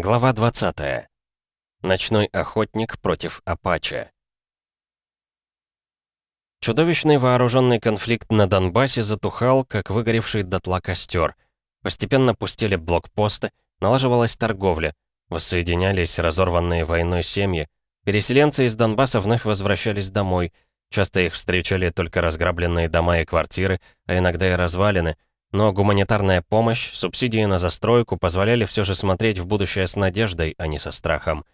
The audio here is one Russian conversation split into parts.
Глава 20. Ночной охотник против Апача. Чудовищный вооруженный конфликт на Донбассе затухал, как выгоревший дотла костер. Постепенно пустили блокпосты, налаживалась торговля, воссоединялись разорванные войной семьи. Переселенцы из Донбасса вновь возвращались домой. Часто их встречали только разграбленные дома и квартиры, а иногда и развалины — но гуманитарная помощь, субсидии на застройку позволяли все же смотреть в будущее с надеждой, а не со страхом.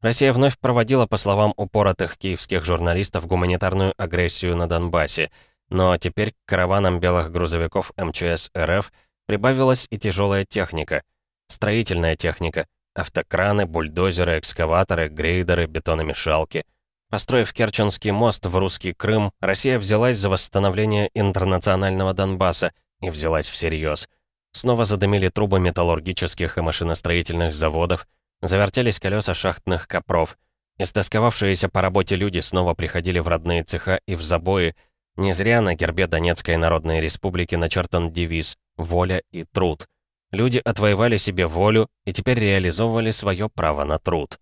Россия вновь проводила, по словам упоротых киевских журналистов, гуманитарную агрессию на Донбассе. Но теперь к караванам белых грузовиков МЧС РФ прибавилась и тяжелая техника. Строительная техника. Автокраны, бульдозеры, экскаваторы, грейдеры, бетономешалки. Построив Керченский мост в русский Крым, Россия взялась за восстановление интернационального Донбасса, и взялась всерьез. Снова задымили трубы металлургических и машиностроительных заводов, завертелись колеса шахтных копров. Истосковавшиеся по работе люди снова приходили в родные цеха и в забои. Не зря на гербе Донецкой Народной Республики начертан девиз «Воля и труд». Люди отвоевали себе волю и теперь реализовывали свое право на труд.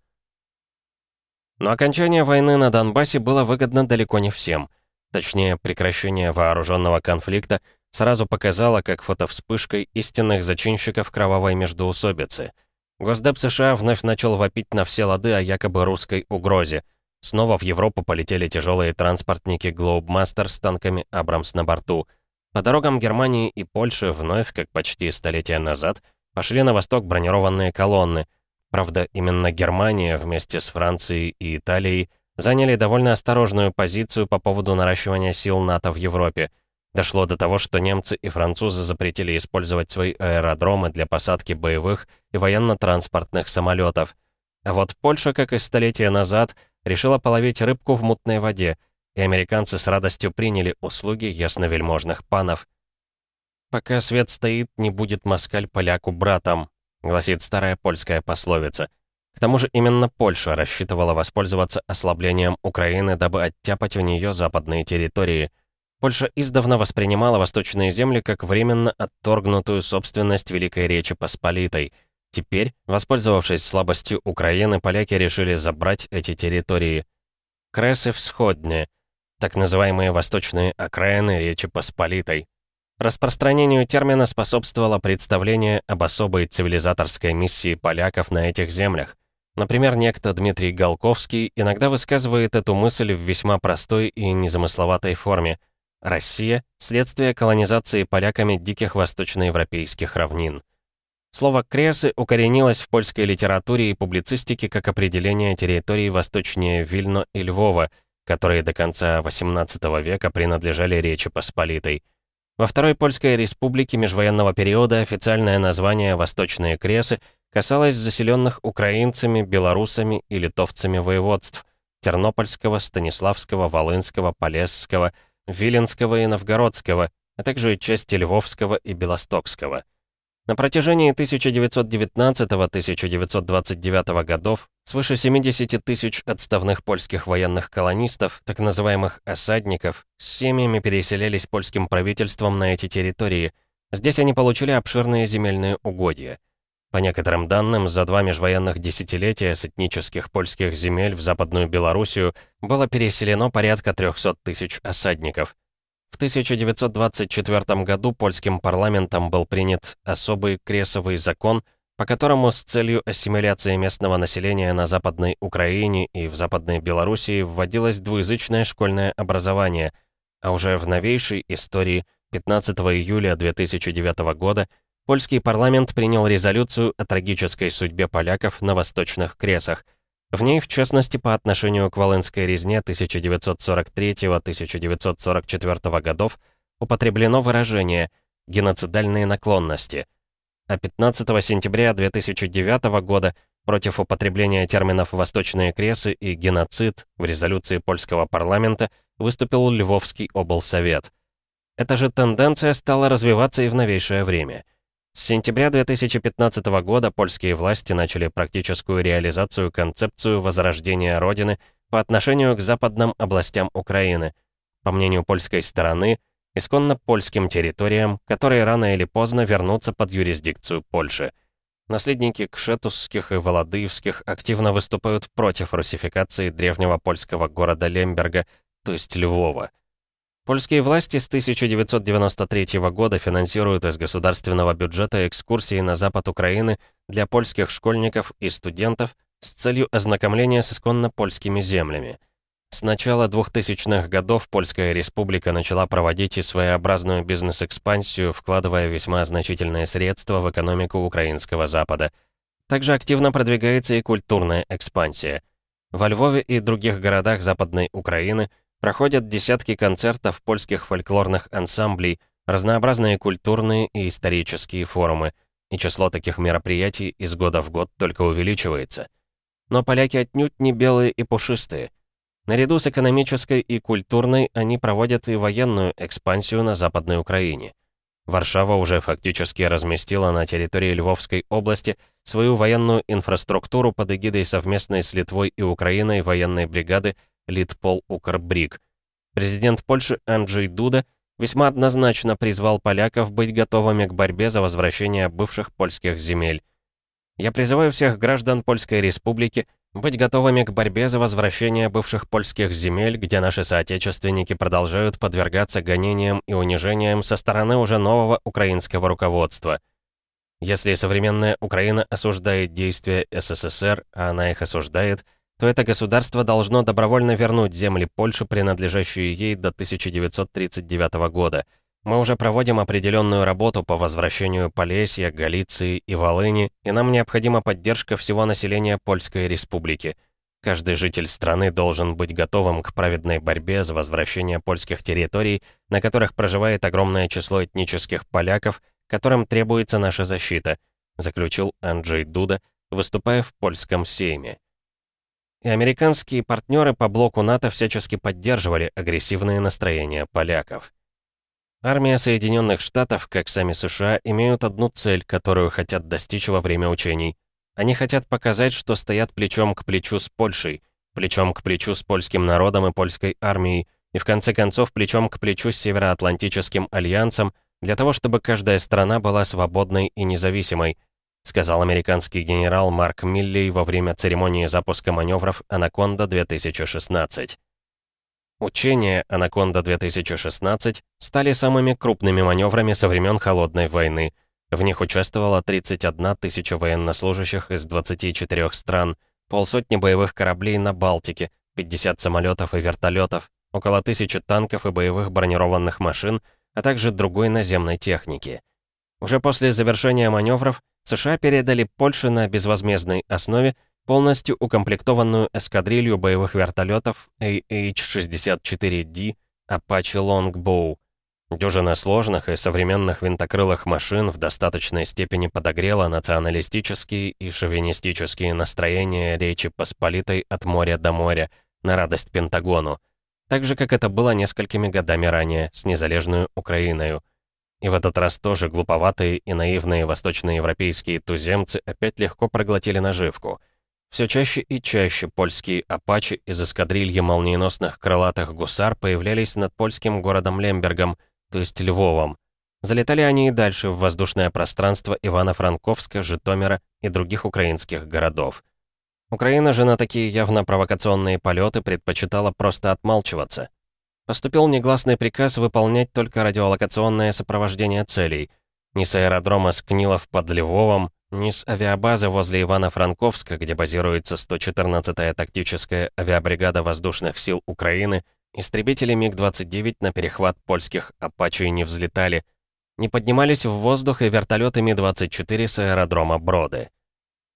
Но окончание войны на Донбассе было выгодно далеко не всем. Точнее, прекращение вооруженного конфликта — сразу показала, как фотовспышкой истинных зачинщиков кровавой междоусобицы. Госдеп США вновь начал вопить на все лады о якобы русской угрозе. Снова в Европу полетели тяжелые транспортники Globemaster с танками «Абрамс» на борту. По дорогам Германии и Польши вновь, как почти столетия назад, пошли на восток бронированные колонны. Правда, именно Германия вместе с Францией и Италией заняли довольно осторожную позицию по поводу наращивания сил НАТО в Европе – Дошло до того, что немцы и французы запретили использовать свои аэродромы для посадки боевых и военно-транспортных самолетов. А вот Польша, как и столетия назад, решила половить рыбку в мутной воде, и американцы с радостью приняли услуги ясновельможных панов. «Пока свет стоит, не будет москаль поляку братом», гласит старая польская пословица. К тому же именно Польша рассчитывала воспользоваться ослаблением Украины, дабы оттяпать у нее западные территории – Польша издавна воспринимала восточные земли как временно отторгнутую собственность Великой Речи Посполитой. Теперь, воспользовавшись слабостью Украины, поляки решили забрать эти территории. Кресы всходные, так называемые восточные окраины Речи Посполитой. Распространению термина способствовало представление об особой цивилизаторской миссии поляков на этих землях. Например, некто Дмитрий Голковский иногда высказывает эту мысль в весьма простой и незамысловатой форме – Россия — следствие колонизации поляками диких восточноевропейских равнин. Слово «кресы» укоренилось в польской литературе и публицистике как определение территорий восточнее Вильно и Львова, которые до конца XVIII века принадлежали Речи Посполитой. Во Второй Польской Республике межвоенного периода официальное название «Восточные Кресы» касалось заселенных украинцами, белорусами и литовцами воеводств Тернопольского, Станиславского, Волынского, Полесского – Виленского и Новгородского, а также части Львовского и Белостокского. На протяжении 1919-1929 годов свыше 70 тысяч отставных польских военных колонистов, так называемых «осадников», с семьями переселялись польским правительством на эти территории. Здесь они получили обширные земельные угодья. По некоторым данным, за два межвоенных десятилетия с этнических польских земель в Западную Белоруссию было переселено порядка 300 тысяч осадников. В 1924 году польским парламентом был принят особый кресовый закон, по которому с целью ассимиляции местного населения на Западной Украине и в Западной Белоруссии вводилось двуязычное школьное образование, а уже в новейшей истории 15 июля 2009 года польский парламент принял резолюцию о трагической судьбе поляков на Восточных Кресах. В ней, в частности, по отношению к Волынской резне 1943-1944 годов, употреблено выражение «геноцидальные наклонности», а 15 сентября 2009 года против употребления терминов «восточные кресы» и «геноцид» в резолюции польского парламента выступил Львовский облсовет. Эта же тенденция стала развиваться и в новейшее время – с сентября 2015 года польские власти начали практическую реализацию концепцию возрождения Родины по отношению к западным областям Украины. По мнению польской стороны, исконно польским территориям, которые рано или поздно вернутся под юрисдикцию Польши. Наследники кшетусских и володыевских активно выступают против русификации древнего польского города Лемберга, то есть Львова. Польские власти с 1993 года финансируют из государственного бюджета экскурсии на запад Украины для польских школьников и студентов с целью ознакомления с исконно польскими землями. С начала 2000-х годов Польская республика начала проводить и своеобразную бизнес-экспансию, вкладывая весьма значительные средства в экономику украинского Запада. Также активно продвигается и культурная экспансия. Во Львове и других городах Западной Украины Проходят десятки концертов польских фольклорных ансамблей, разнообразные культурные и исторические форумы, и число таких мероприятий из года в год только увеличивается. Но поляки отнюдь не белые и пушистые. Наряду с экономической и культурной они проводят и военную экспансию на Западной Украине. Варшава уже фактически разместила на территории Львовской области свою военную инфраструктуру под эгидой совместной с Литвой и Украиной военной бригады Литпол Укрбриг. Президент Польши Анджей Дуда весьма однозначно призвал поляков быть готовыми к борьбе за возвращение бывших польских земель. Я призываю всех граждан Польской Республики быть готовыми к борьбе за возвращение бывших польских земель, где наши соотечественники продолжают подвергаться гонениям и унижениям со стороны уже нового украинского руководства. Если современная Украина осуждает действия СССР, а она их осуждает – то это государство должно добровольно вернуть земли Польши, принадлежащие ей до 1939 года. Мы уже проводим определенную работу по возвращению Полесья, Галиции и Волыни, и нам необходима поддержка всего населения Польской Республики. Каждый житель страны должен быть готовым к праведной борьбе за возвращение польских территорий, на которых проживает огромное число этнических поляков, которым требуется наша защита, заключил Анджей Дуда, выступая в польском сейме и американские партнеры по блоку НАТО всячески поддерживали агрессивные настроения поляков. Армия Соединенных Штатов, как сами США, имеют одну цель, которую хотят достичь во время учений. Они хотят показать, что стоят плечом к плечу с Польшей, плечом к плечу с польским народом и польской армией, и в конце концов плечом к плечу с Североатлантическим альянсом, для того, чтобы каждая страна была свободной и независимой – сказал американский генерал Марк Миллей во время церемонии запуска маневров «Анаконда-2016». Учения «Анаконда-2016» стали самыми крупными маневрами со времен Холодной войны. В них участвовало 31 тысяча военнослужащих из 24 стран, полсотни боевых кораблей на Балтике, 50 самолетов и вертолетов, около тысячи танков и боевых бронированных машин, а также другой наземной техники. Уже после завершения маневров США передали Польше на безвозмездной основе полностью укомплектованную эскадрилью боевых вертолетов AH-64D Apache Longbow. Дюжина сложных и современных винтокрылых машин в достаточной степени подогрела националистические и шовинистические настроения Речи Посполитой от моря до моря на радость Пентагону, так же, как это было несколькими годами ранее с незалежную Украиною. И в этот раз тоже глуповатые и наивные восточноевропейские туземцы опять легко проглотили наживку. Все чаще и чаще польские апачи из эскадрильи молниеносных крылатых гусар появлялись над польским городом Лембергом, то есть Львовом. Залетали они и дальше в воздушное пространство Ивано-Франковска, Житомира и других украинских городов. Украина же на такие явно провокационные полеты предпочитала просто отмалчиваться. Поступил негласный приказ выполнять только радиолокационное сопровождение целей. Ни с аэродрома Скнилов под Львовом, ни с авиабазы возле Ивано-Франковска, где базируется 114-я тактическая авиабригада воздушных сил Украины, истребители МиГ-29 на перехват польских «Апачей» не взлетали. Не поднимались в воздух и вертолеты Ми-24 с аэродрома Броды.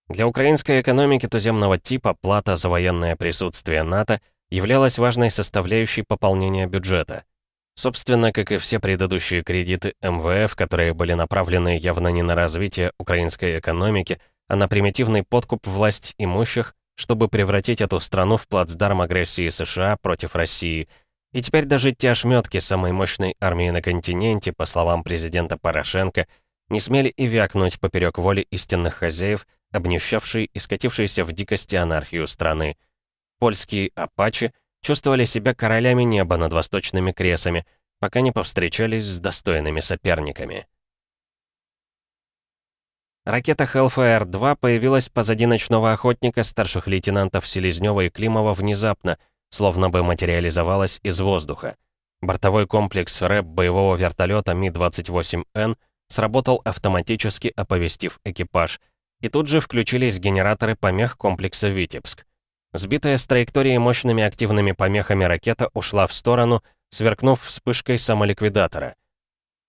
Для украинской экономики туземного типа плата за военное присутствие НАТО — являлась важной составляющей пополнения бюджета. Собственно, как и все предыдущие кредиты МВФ, которые были направлены явно не на развитие украинской экономики, а на примитивный подкуп власть имущих, чтобы превратить эту страну в плацдарм агрессии США против России. И теперь даже те ошметки самой мощной армии на континенте, по словам президента Порошенко, не смели и вякнуть поперек воли истинных хозяев, обнищавшей и скатившейся в дикости анархию страны. Польские «Апачи» чувствовали себя королями неба над восточными кресами, пока не повстречались с достойными соперниками. Ракета Hellfire-2 появилась позади ночного охотника старших лейтенантов Селезнёва и Климова внезапно, словно бы материализовалась из воздуха. Бортовой комплекс РЭП боевого вертолета Ми-28Н сработал автоматически, оповестив экипаж. И тут же включились генераторы помех комплекса «Витебск». Сбитая с траектории мощными активными помехами ракета ушла в сторону, сверкнув вспышкой самоликвидатора.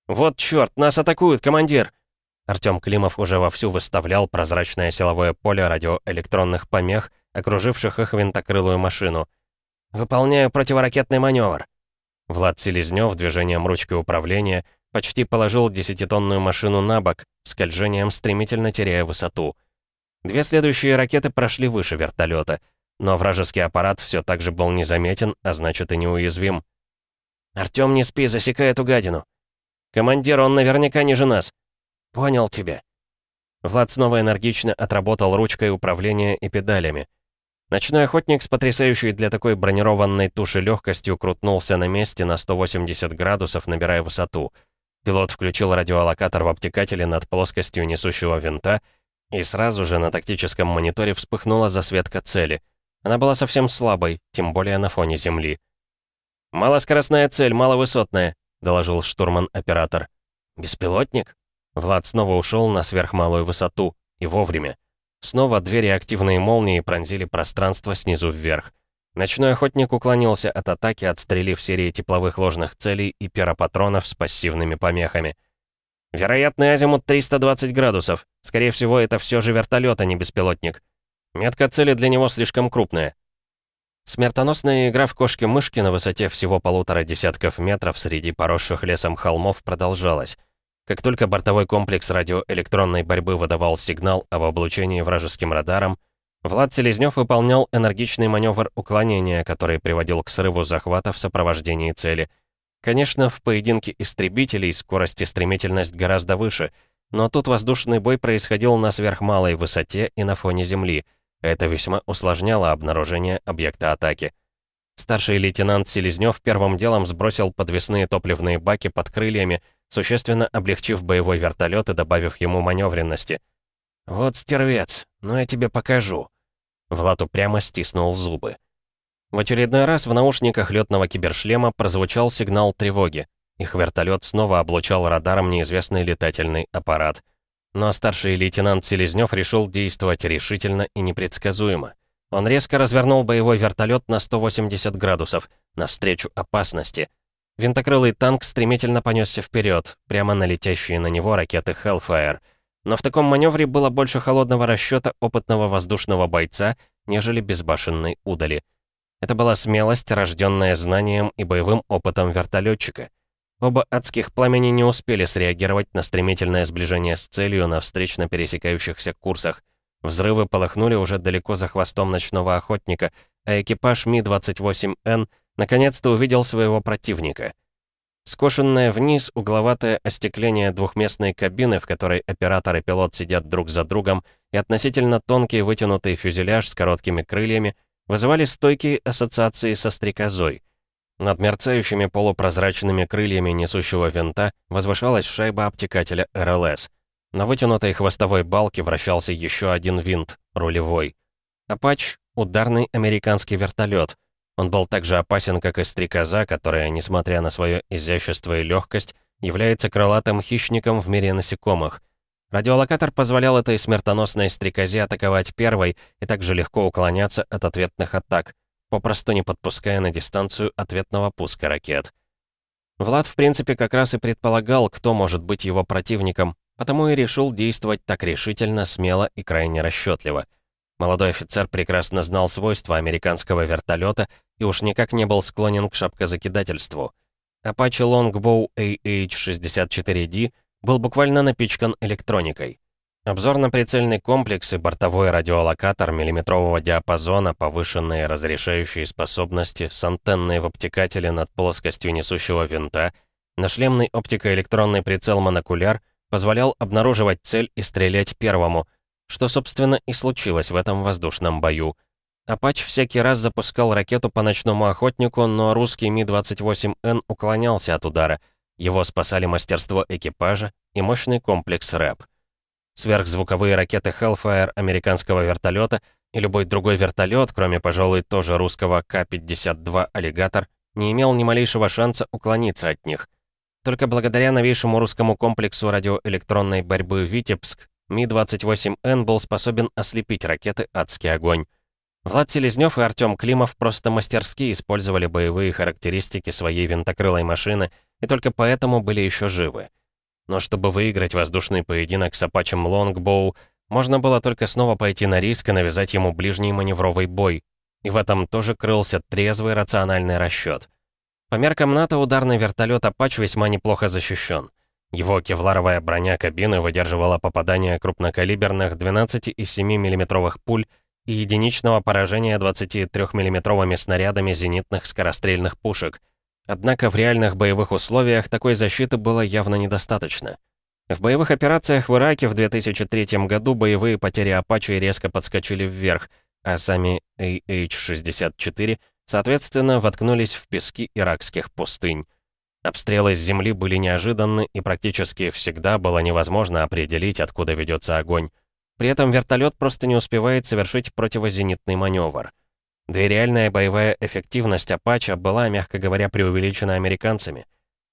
«Вот чёрт, нас атакуют, командир!» Артём Климов уже вовсю выставлял прозрачное силовое поле радиоэлектронных помех, окруживших их винтокрылую машину. «Выполняю противоракетный маневр. Влад Селезнёв движением ручки управления почти положил десятитонную машину на бок, скольжением стремительно теряя высоту. Две следующие ракеты прошли выше вертолета, но вражеский аппарат все так же был незаметен, а значит и неуязвим. «Артём, не спи, засекай эту гадину!» «Командир, он наверняка ниже нас!» «Понял тебя!» Влад снова энергично отработал ручкой управления и педалями. Ночной охотник с потрясающей для такой бронированной туши легкостью крутнулся на месте на 180 градусов, набирая высоту. Пилот включил радиолокатор в обтекателе над плоскостью несущего винта, и сразу же на тактическом мониторе вспыхнула засветка цели. Она была совсем слабой, тем более на фоне Земли. «Малоскоростная цель, маловысотная», — доложил штурман-оператор. «Беспилотник?» Влад снова ушел на сверхмалую высоту. И вовремя. Снова две реактивные молнии пронзили пространство снизу вверх. Ночной охотник уклонился от атаки, отстрелив серии тепловых ложных целей и пиропатронов с пассивными помехами. «Вероятный азимут 320 градусов. Скорее всего, это все же вертолет, а не беспилотник. Метка цели для него слишком крупная». Смертоносная игра в кошки-мышки на высоте всего полутора десятков метров среди поросших лесом холмов продолжалась. Как только бортовой комплекс радиоэлектронной борьбы выдавал сигнал об облучении вражеским радаром, Влад Селезнёв выполнял энергичный маневр уклонения, который приводил к срыву захвата в сопровождении цели. Конечно, в поединке истребителей скорость и стремительность гораздо выше, но тут воздушный бой происходил на сверхмалой высоте и на фоне Земли. Это весьма усложняло обнаружение объекта атаки. Старший лейтенант Селезнёв первым делом сбросил подвесные топливные баки под крыльями, существенно облегчив боевой вертолет и добавив ему маневренности. «Вот стервец, ну я тебе покажу». Влад упрямо стиснул зубы. В очередной раз в наушниках летного кибершлема прозвучал сигнал тревоги. Их вертолет снова облучал радаром неизвестный летательный аппарат. Но старший лейтенант Селезнёв решил действовать решительно и непредсказуемо. Он резко развернул боевой вертолет на 180 градусов, навстречу опасности — Винтокрылый танк стремительно понесся вперед, прямо на летящие на него ракеты Hellfire. Но в таком маневре было больше холодного расчета опытного воздушного бойца, нежели безбашенной удали. Это была смелость, рожденная знанием и боевым опытом вертолетчика. Оба адских пламени не успели среагировать на стремительное сближение с целью на встречно пересекающихся курсах. Взрывы полыхнули уже далеко за хвостом ночного охотника, а экипаж Ми-28Н — наконец-то увидел своего противника. Скошенное вниз угловатое остекление двухместной кабины, в которой оператор и пилот сидят друг за другом, и относительно тонкий вытянутый фюзеляж с короткими крыльями вызывали стойкие ассоциации со стрекозой. Над мерцающими полупрозрачными крыльями несущего винта возвышалась шайба обтекателя РЛС. На вытянутой хвостовой балке вращался еще один винт, рулевой. «Апач» — ударный американский вертолет — он был так же опасен, как и стрекоза, которая, несмотря на свое изящество и легкость, является крылатым хищником в мире насекомых. Радиолокатор позволял этой смертоносной стрекозе атаковать первой и также легко уклоняться от ответных атак, попросту не подпуская на дистанцию ответного пуска ракет. Влад, в принципе, как раз и предполагал, кто может быть его противником, потому и решил действовать так решительно, смело и крайне расчетливо — Молодой офицер прекрасно знал свойства американского вертолета и уж никак не был склонен к шапкозакидательству. Apache Longbow AH-64D был буквально напичкан электроникой. Обзорно-прицельный комплекс и бортовой радиолокатор миллиметрового диапазона, повышенные разрешающие способности с антенной в обтекателе над плоскостью несущего винта, нашлемный оптико-электронный прицел-монокуляр позволял обнаруживать цель и стрелять первому, что, собственно, и случилось в этом воздушном бою. Апач всякий раз запускал ракету по ночному охотнику, но русский Ми-28Н уклонялся от удара. Его спасали мастерство экипажа и мощный комплекс РЭП. Сверхзвуковые ракеты Hellfire американского вертолета и любой другой вертолет, кроме, пожалуй, тоже русского К-52 «Аллигатор», не имел ни малейшего шанса уклониться от них. Только благодаря новейшему русскому комплексу радиоэлектронной борьбы «Витебск» Ми-28Н был способен ослепить ракеты «Адский огонь». Влад Селезнёв и Артём Климов просто мастерски использовали боевые характеристики своей винтокрылой машины и только поэтому были еще живы. Но чтобы выиграть воздушный поединок с Апачем Лонгбоу, можно было только снова пойти на риск и навязать ему ближний маневровый бой. И в этом тоже крылся трезвый рациональный расчет. По меркам НАТО ударный вертолет «Апач» весьма неплохо защищен. Его кевларовая броня кабины выдерживала попадание крупнокалиберных 12,7 мм пуль и единичного поражения 23 миллиметровыми снарядами зенитных скорострельных пушек. Однако в реальных боевых условиях такой защиты было явно недостаточно. В боевых операциях в Ираке в 2003 году боевые потери «Апачи» резко подскочили вверх, а сами AH-64, соответственно, воткнулись в пески иракских пустынь. Обстрелы с земли были неожиданны, и практически всегда было невозможно определить, откуда ведется огонь. При этом вертолет просто не успевает совершить противозенитный маневр. Да и реальная боевая эффективность «Апача» была, мягко говоря, преувеличена американцами.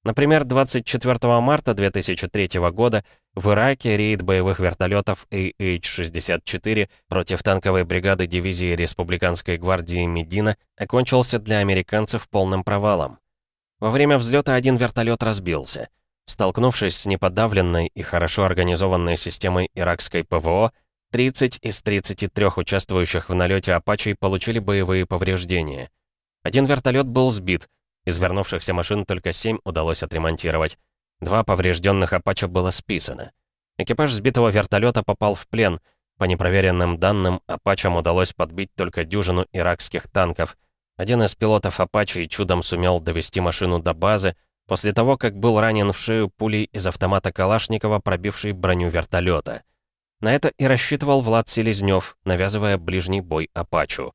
Например, 24 марта 2003 года в Ираке рейд боевых вертолетов AH-64 против танковой бригады дивизии Республиканской гвардии Медина окончился для американцев полным провалом. Во время взлета один вертолет разбился — Столкнувшись с неподавленной и хорошо организованной системой иракской ПВО, 30 из 33 участвующих в налете «Апачей» получили боевые повреждения. Один вертолет был сбит, из вернувшихся машин только 7 удалось отремонтировать. Два поврежденных «Апача» было списано. Экипаж сбитого вертолета попал в плен. По непроверенным данным, «Апачам» удалось подбить только дюжину иракских танков. Один из пилотов «Апачей» чудом сумел довести машину до базы, после того, как был ранен в шею пулей из автомата Калашникова, пробившей броню вертолета. На это и рассчитывал Влад Селезнёв, навязывая ближний бой Апачу.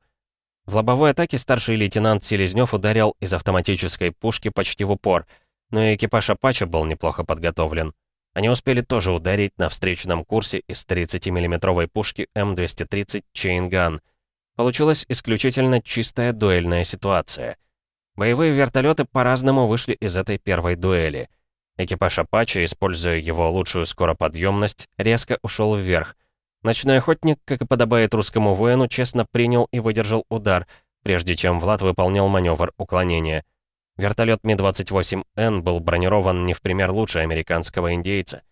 В лобовой атаке старший лейтенант Селезнёв ударил из автоматической пушки почти в упор, но и экипаж Апача был неплохо подготовлен. Они успели тоже ударить на встречном курсе из 30 миллиметровой пушки М230 Chain Получилась исключительно чистая дуэльная ситуация — Боевые вертолеты по-разному вышли из этой первой дуэли. Экипаж «Апачи», используя его лучшую скороподъемность, резко ушел вверх. Ночной охотник, как и подобает русскому воину, честно принял и выдержал удар, прежде чем Влад выполнял маневр уклонения. Вертолет Ми-28Н был бронирован не в пример лучше американского индейца.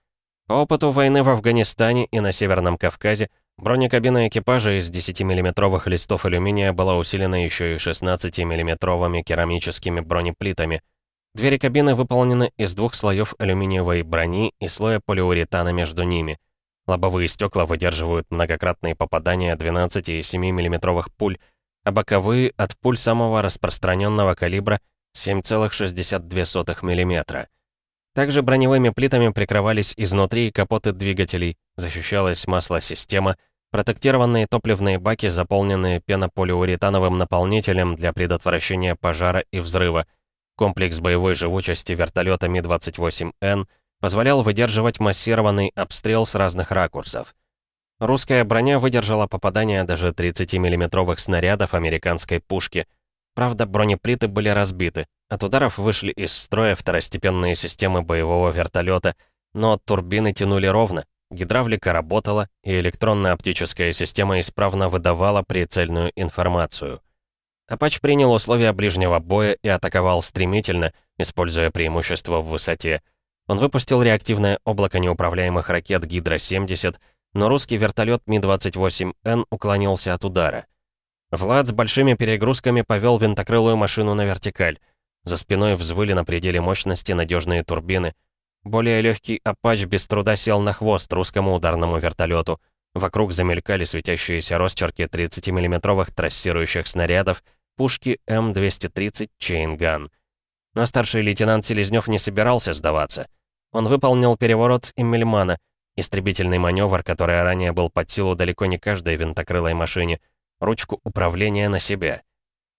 По опыту войны в Афганистане и на Северном Кавказе Бронекабина экипажа из 10-миллиметровых листов алюминия была усилена еще и 16-миллиметровыми керамическими бронеплитами. Двери кабины выполнены из двух слоев алюминиевой брони и слоя полиуретана между ними. Лобовые стекла выдерживают многократные попадания 12,7 миллиметровых пуль, а боковые — от пуль самого распространенного калибра 7,62 мм. Также броневыми плитами прикрывались изнутри капоты двигателей, защищалась маслосистема, протектированные топливные баки, заполненные пенополиуретановым наполнителем для предотвращения пожара и взрыва. Комплекс боевой живучести вертолета Ми-28Н позволял выдерживать массированный обстрел с разных ракурсов. Русская броня выдержала попадание даже 30 миллиметровых снарядов американской пушки. Правда, бронеплиты были разбиты, от ударов вышли из строя второстепенные системы боевого вертолета, но турбины тянули ровно, гидравлика работала, и электронная оптическая система исправно выдавала прицельную информацию. Апач принял условия ближнего боя и атаковал стремительно, используя преимущество в высоте. Он выпустил реактивное облако неуправляемых ракет «Гидро-70», но русский вертолет Ми-28Н уклонился от удара. Влад с большими перегрузками повел винтокрылую машину на вертикаль. За спиной взвыли на пределе мощности надежные турбины. Более легкий «Апач» без труда сел на хвост русскому ударному вертолету. Вокруг замелькали светящиеся росчерки 30-миллиметровых трассирующих снарядов, пушки М230 Чейнган. Но старший лейтенант Селезнёв не собирался сдаваться. Он выполнил переворот Иммельмана, истребительный маневр, который ранее был под силу далеко не каждой винтокрылой машине, ручку управления на себя.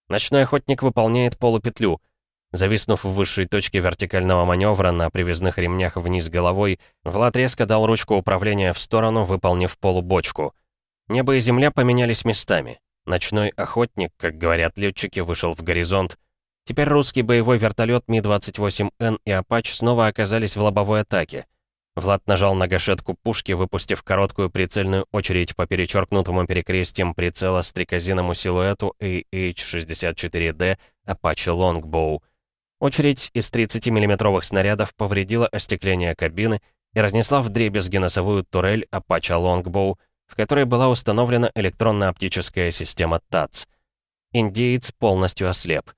Ночной охотник выполняет полупетлю — Зависнув в высшей точке вертикального маневра на привязных ремнях вниз головой, Влад резко дал ручку управления в сторону, выполнив полубочку. Небо и земля поменялись местами. Ночной охотник, как говорят летчики, вышел в горизонт. Теперь русский боевой вертолет Ми-28Н и «Апач» снова оказались в лобовой атаке. Влад нажал на гашетку пушки, выпустив короткую прицельную очередь по перечеркнутому перекрестием прицела стрекозиному силуэту AH-64D «Апачи Лонгбоу». Очередь из 30 миллиметровых снарядов повредила остекление кабины и разнесла в дребезги носовую турель «Апача Лонгбоу», в которой была установлена электронно-оптическая система ТАЦ. Индеец полностью ослеп.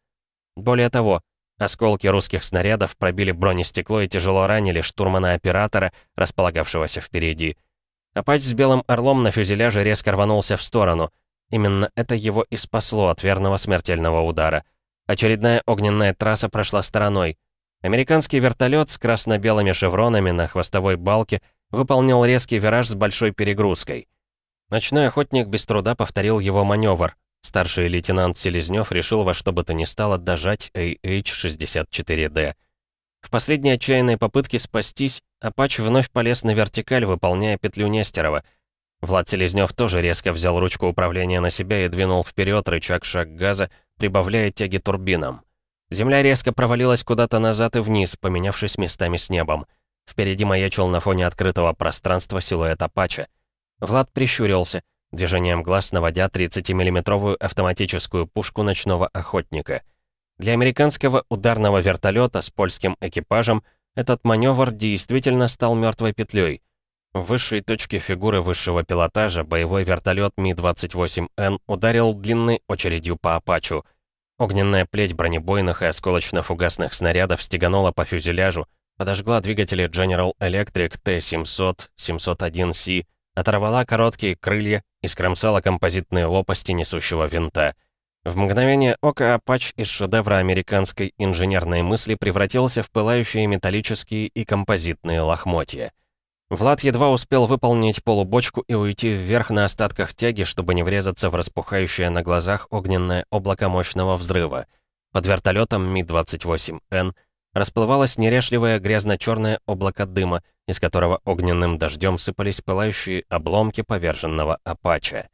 Более того, осколки русских снарядов пробили бронестекло и тяжело ранили штурмана-оператора, располагавшегося впереди. Апач с белым орлом на фюзеляже резко рванулся в сторону. Именно это его и спасло от верного смертельного удара — Очередная огненная трасса прошла стороной. Американский вертолет с красно-белыми шевронами на хвостовой балке выполнил резкий вираж с большой перегрузкой. Ночной охотник без труда повторил его маневр. Старший лейтенант Селезнёв решил во что бы то ни стало дожать AH-64D. В последней отчаянной попытке спастись, Апач вновь полез на вертикаль, выполняя петлю Нестерова. Влад Селезнёв тоже резко взял ручку управления на себя и двинул вперед рычаг шаг газа, прибавляя тяги турбинам. Земля резко провалилась куда-то назад и вниз, поменявшись местами с небом. Впереди маячил на фоне открытого пространства силуэт Апача. Влад прищурился, движением глаз наводя 30-миллиметровую автоматическую пушку ночного охотника. Для американского ударного вертолета с польским экипажем этот маневр действительно стал мертвой петлей. В высшей точке фигуры высшего пилотажа боевой вертолет Ми-28Н ударил длинной очередью по «Апачу». Огненная плеть бронебойных и осколочно-фугасных снарядов стеганула по фюзеляжу, подожгла двигатели General Electric T-700, 701C, оторвала короткие крылья и скромсала композитные лопасти несущего винта. В мгновение ока «Апач» из шедевра американской инженерной мысли превратился в пылающие металлические и композитные лохмотья. Влад едва успел выполнить полубочку и уйти вверх на остатках тяги, чтобы не врезаться в распухающее на глазах огненное облако мощного взрыва. Под вертолетом Ми-28Н расплывалось нерешливое грязно-черное облако дыма, из которого огненным дождем сыпались пылающие обломки поверженного «Апача».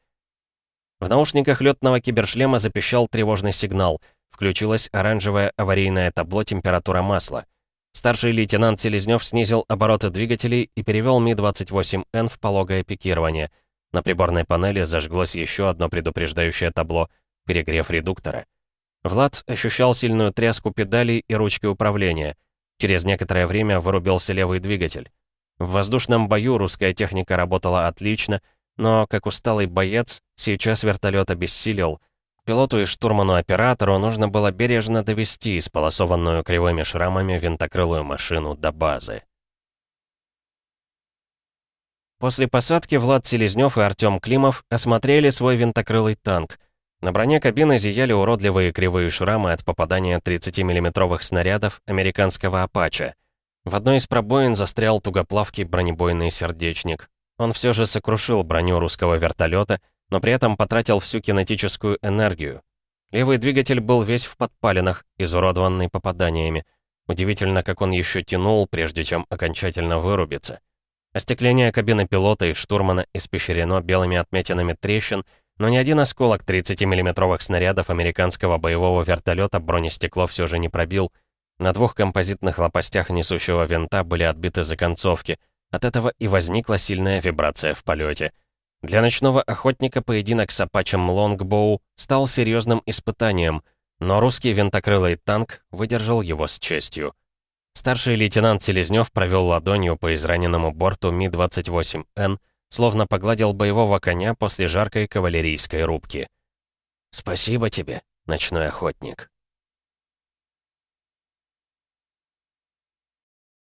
В наушниках летного кибершлема запищал тревожный сигнал. Включилось оранжевое аварийное табло температура масла. Старший лейтенант Селезнёв снизил обороты двигателей и перевел Ми-28Н в пологое пикирование. На приборной панели зажглось еще одно предупреждающее табло — перегрев редуктора. Влад ощущал сильную тряску педалей и ручки управления. Через некоторое время вырубился левый двигатель. В воздушном бою русская техника работала отлично, но, как усталый боец, сейчас вертолет обессилел — Пилоту и штурману-оператору нужно было бережно довести сполосованную кривыми шрамами винтокрылую машину до базы. После посадки Влад Селезнёв и Артём Климов осмотрели свой винтокрылый танк. На броне кабины зияли уродливые кривые шрамы от попадания 30-миллиметровых снарядов американского «Апача». В одной из пробоин застрял тугоплавкий бронебойный сердечник. Он все же сокрушил броню русского вертолета но при этом потратил всю кинетическую энергию. Левый двигатель был весь в подпалинах, изуродованный попаданиями. Удивительно, как он еще тянул, прежде чем окончательно вырубиться. Остекление кабины пилота и штурмана испещрено белыми отметинами трещин, но ни один осколок 30-миллиметровых снарядов американского боевого вертолета бронестекло все же не пробил. На двух композитных лопастях несущего винта были отбиты законцовки. От этого и возникла сильная вибрация в полете. Для ночного охотника поединок с Апачем Лонгбоу стал серьезным испытанием, но русский винтокрылый танк выдержал его с честью. Старший лейтенант Селезнёв провел ладонью по израненному борту Ми-28Н, словно погладил боевого коня после жаркой кавалерийской рубки. «Спасибо тебе, ночной охотник».